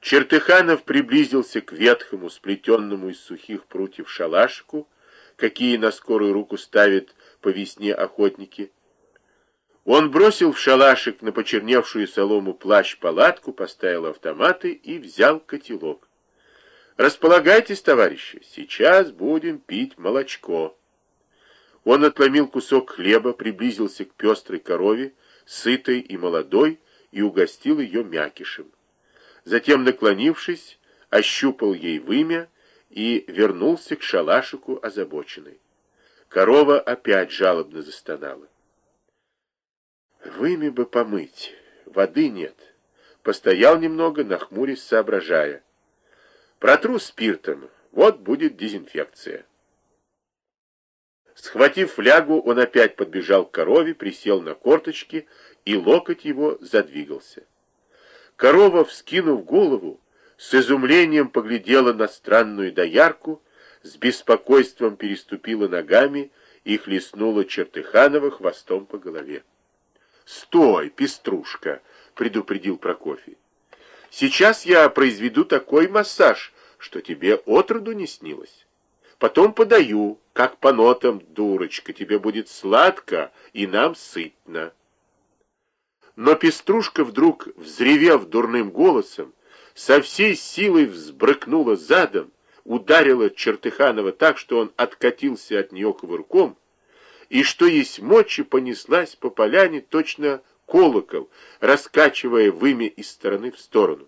Чертыханов приблизился к ветхому, сплетенному из сухих прутьев шалашику, какие на скорую руку ставят по весне охотники. Он бросил в шалашик на почерневшую солому плащ-палатку, поставил автоматы и взял котелок. «Располагайтесь, товарищи, сейчас будем пить молочко». Он отломил кусок хлеба, приблизился к пестрой корове, сытой и молодой, и угостил ее мякишем. Затем, наклонившись, ощупал ей вымя и вернулся к шалашику озабоченной. Корова опять жалобно застонала. Вымя бы помыть, воды нет. Постоял немного, нахмурясь, соображая. Протру спиртом, вот будет дезинфекция. Схватив флягу, он опять подбежал к корове, присел на корточки, и локоть его задвигался. Корова, вскинув голову, с изумлением поглядела на странную доярку, с беспокойством переступила ногами и хлестнула Чертыханова хвостом по голове. «Стой, пеструшка!» — предупредил Прокофий. «Сейчас я произведу такой массаж, что тебе отроду не снилось. Потом подаю, как по нотам, дурочка, тебе будет сладко и нам сытно». Но Пеструшка вдруг, взревев дурным голосом, со всей силой взбрыкнула задом, ударила Чертыханова так, что он откатился от нее кувырком, и что есть мочи понеслась по поляне точно колокол, раскачивая вымя из стороны в сторону.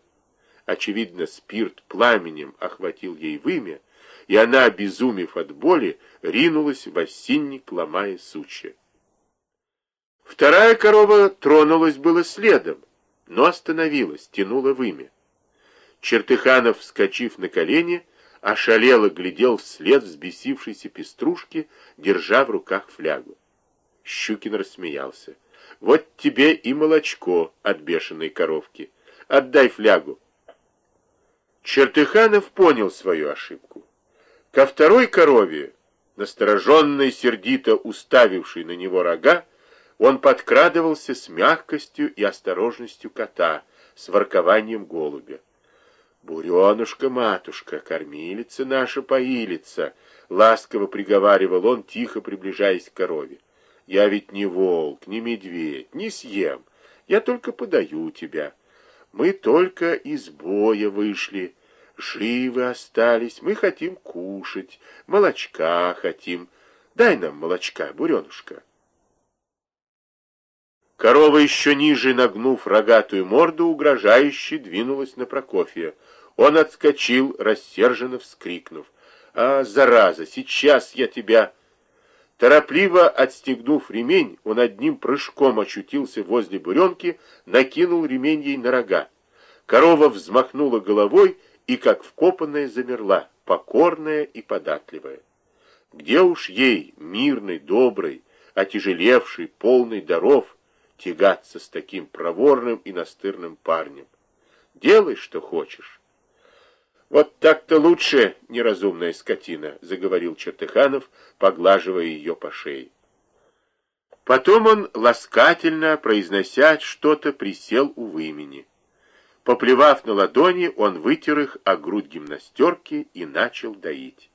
Очевидно, спирт пламенем охватил ей вымя, и она, обезумев от боли, ринулась в осинник, ломая сучья. Вторая корова тронулась было следом, но остановилась, тянула вымя. Чертыханов, вскочив на колени, ошалело глядел вслед взбесившейся пеструшки, держа в руках флягу. Щукин рассмеялся. «Вот тебе и молочко от бешеной коровки. Отдай флягу». Чертыханов понял свою ошибку. Ко второй корове, настороженной, сердито уставившей на него рога, он подкрадывался с мягкостью и осторожностью кота, с воркованием голубя. «Буренушка-матушка, кормилица наша поилица!» — ласково приговаривал он, тихо приближаясь к корове. «Я ведь не волк, не медведь, не съем. Я только подаю тебя. Мы только из боя вышли, живы остались, мы хотим кушать, молочка хотим. Дай нам молочка, буренушка». Корова еще ниже, нагнув рогатую морду, угрожающе двинулась на Прокофия. Он отскочил, рассерженно вскрикнув. «А, зараза, сейчас я тебя...» Торопливо отстегнув ремень, он одним прыжком очутился возле буренки, накинул ремень ей на рога. Корова взмахнула головой и, как вкопанная, замерла, покорная и податливая. Где уж ей, мирный, добрый, отяжелевший, полный даров, тягаться с таким проворным и настырным парнем. Делай, что хочешь. Вот так-то лучше, неразумная скотина, заговорил Чертыханов, поглаживая ее по шее. Потом он, ласкательно произнося что-то, присел у вымени. Поплевав на ладони, он вытер их о грудь гимнастерки и начал доить.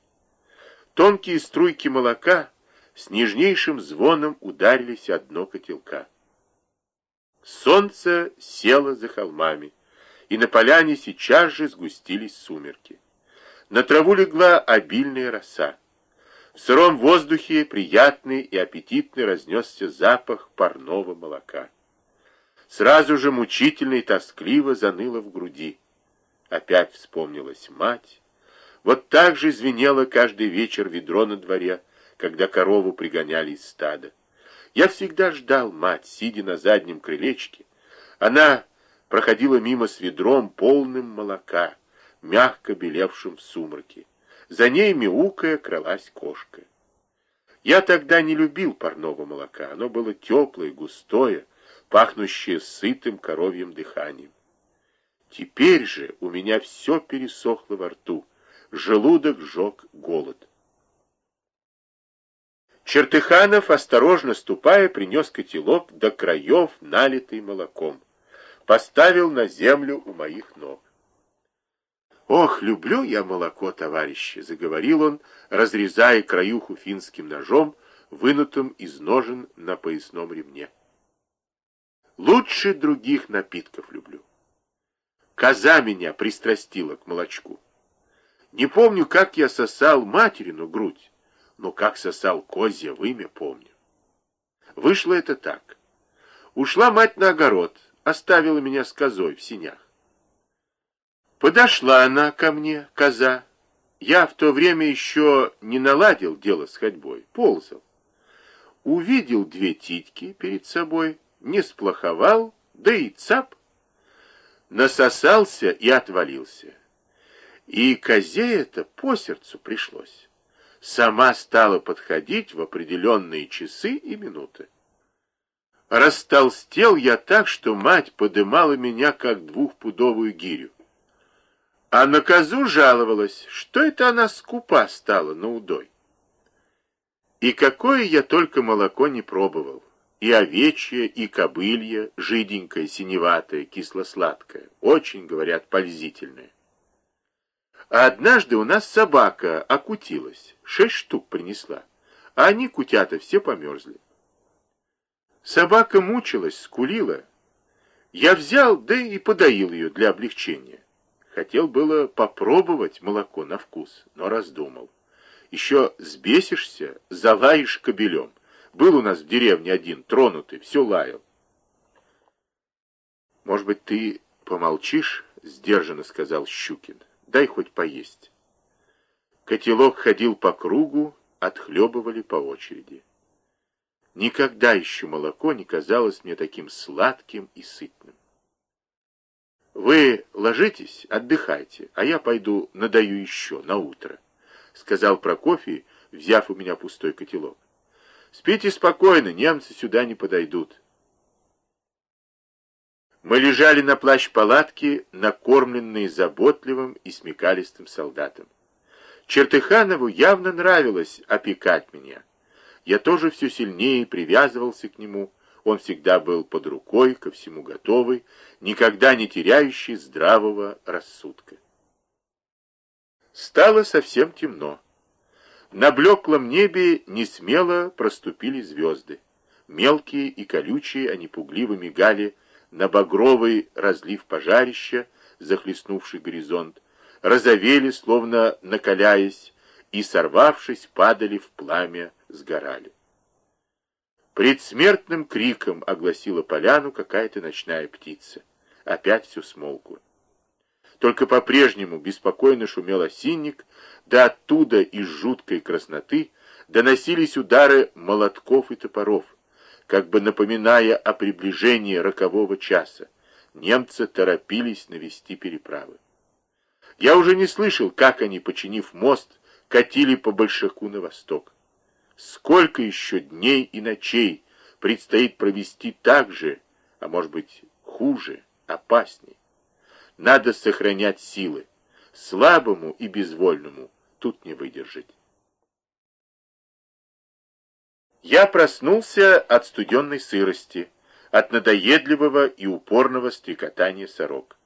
Тонкие струйки молока с нежнейшим звоном ударились о дно котелка. Солнце село за холмами, и на поляне сейчас же сгустились сумерки. На траву легла обильная роса. В сыром воздухе приятный и аппетитный разнесся запах парного молока. Сразу же мучительно и тоскливо заныло в груди. Опять вспомнилась мать. Вот так же звенело каждый вечер ведро на дворе, когда корову пригоняли из стада. Я всегда ждал мать, сидя на заднем крылечке. Она проходила мимо с ведром, полным молока, мягко белевшим в сумраке. За ней, мяукая, кралась кошка. Я тогда не любил парного молока. Оно было теплое, густое, пахнущее сытым коровьим дыханием. Теперь же у меня все пересохло во рту. Желудок жег голод. Чертыханов, осторожно ступая, принес котелок до краев, налитый молоком. Поставил на землю у моих ног. «Ох, люблю я молоко, товарищи!» — заговорил он, разрезая краюху финским ножом, вынутым из ножен на поясном ремне. «Лучше других напитков люблю. Коза меня пристрастила к молочку. Не помню, как я сосал материну грудь, но как сосал козье вымя помню. Вышло это так. Ушла мать на огород, оставила меня с козой в синях. Подошла она ко мне, коза. Я в то время еще не наладил дело с ходьбой, ползал. Увидел две титьки перед собой, не сплоховал, да и цап. Насосался и отвалился. И козе это по сердцу пришлось. Сама стала подходить в определенные часы и минуты. Растолстел я так, что мать подымала меня, как двухпудовую гирю. А на козу жаловалась, что это она скупа стала на удой. И какое я только молоко не пробовал. И овечье, и кобылье, жиденькое, синеватое, кисло-сладкое. Очень, говорят, пользительное. А однажды у нас собака окутилась, шесть штук принесла, а они, кутята, все померзли. Собака мучилась, скулила. Я взял, да и подоил ее для облегчения. Хотел было попробовать молоко на вкус, но раздумал. Еще сбесишься, залаешь кобелем. Был у нас в деревне один, тронутый, все лаял. Может быть, ты помолчишь, сдержанно сказал Щукин. Дай хоть поесть. Котелок ходил по кругу, отхлебывали по очереди. Никогда еще молоко не казалось мне таким сладким и сытным. «Вы ложитесь, отдыхайте, а я пойду надаю еще на утро», — сказал Прокофий, взяв у меня пустой котелок. «Спите спокойно, немцы сюда не подойдут». Мы лежали на плащ палатки, накормленные заботливым и смекалистым солдатом. Чертыханову явно нравилось опекать меня. Я тоже все сильнее привязывался к нему, он всегда был под рукой, ко всему готовый, никогда не теряющий здравого рассудка. Стало совсем темно. На блеклом небе несмело проступили звезды. Мелкие и колючие они пугливо мигали на багровый разлив пожарища, захлестнувший горизонт, розовели, словно накаляясь, и, сорвавшись, падали в пламя, сгорали. Предсмертным криком огласила поляну какая-то ночная птица. Опять все смолкло. Только по-прежнему беспокойно шумел осинник, да оттуда из жуткой красноты доносились удары молотков и топоров, как бы напоминая о приближении рокового часа. Немцы торопились навести переправы. Я уже не слышал, как они, починив мост, катили по Большаку на восток. Сколько еще дней и ночей предстоит провести так же, а может быть хуже, опасней. Надо сохранять силы. Слабому и безвольному тут не выдержать. Я проснулся от студенной сырости, от надоедливого и упорного стрекотания сорок.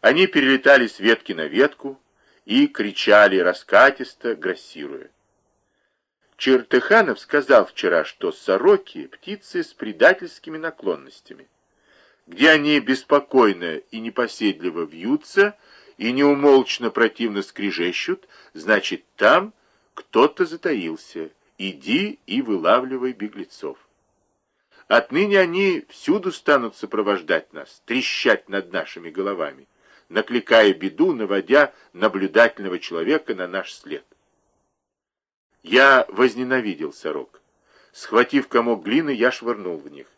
Они перелетали с ветки на ветку и кричали раскатисто, грассируя. Чертыханов сказал вчера, что сороки — птицы с предательскими наклонностями. Где они беспокойно и непоседливо вьются и неумолчно противно скрежещут, значит, там кто-то затаился. Иди и вылавливай беглецов. Отныне они всюду станут сопровождать нас, трещать над нашими головами, накликая беду, наводя наблюдательного человека на наш след. Я возненавидел сорок. Схватив комок глины, я швырнул в них.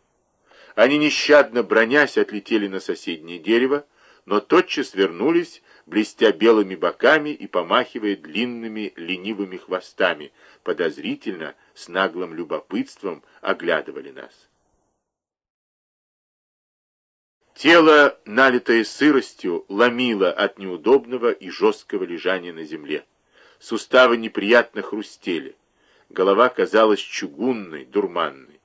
Они нещадно бронясь отлетели на соседнее дерево, но тотчас вернулись, блестя белыми боками и помахивая длинными ленивыми хвостами, подозрительно, с наглым любопытством оглядывали нас. Тело, налитое сыростью, ломило от неудобного и жесткого лежания на земле суставы неприятно хрустели, голова казалась чугунной, дурманной.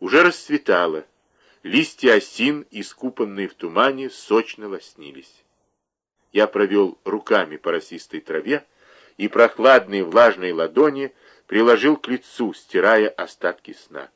Уже расцветало, листья осин, искупанные в тумане, сочно лоснились. Я провел руками по росистой траве и прохладные влажные ладони приложил к лицу, стирая остатки сна.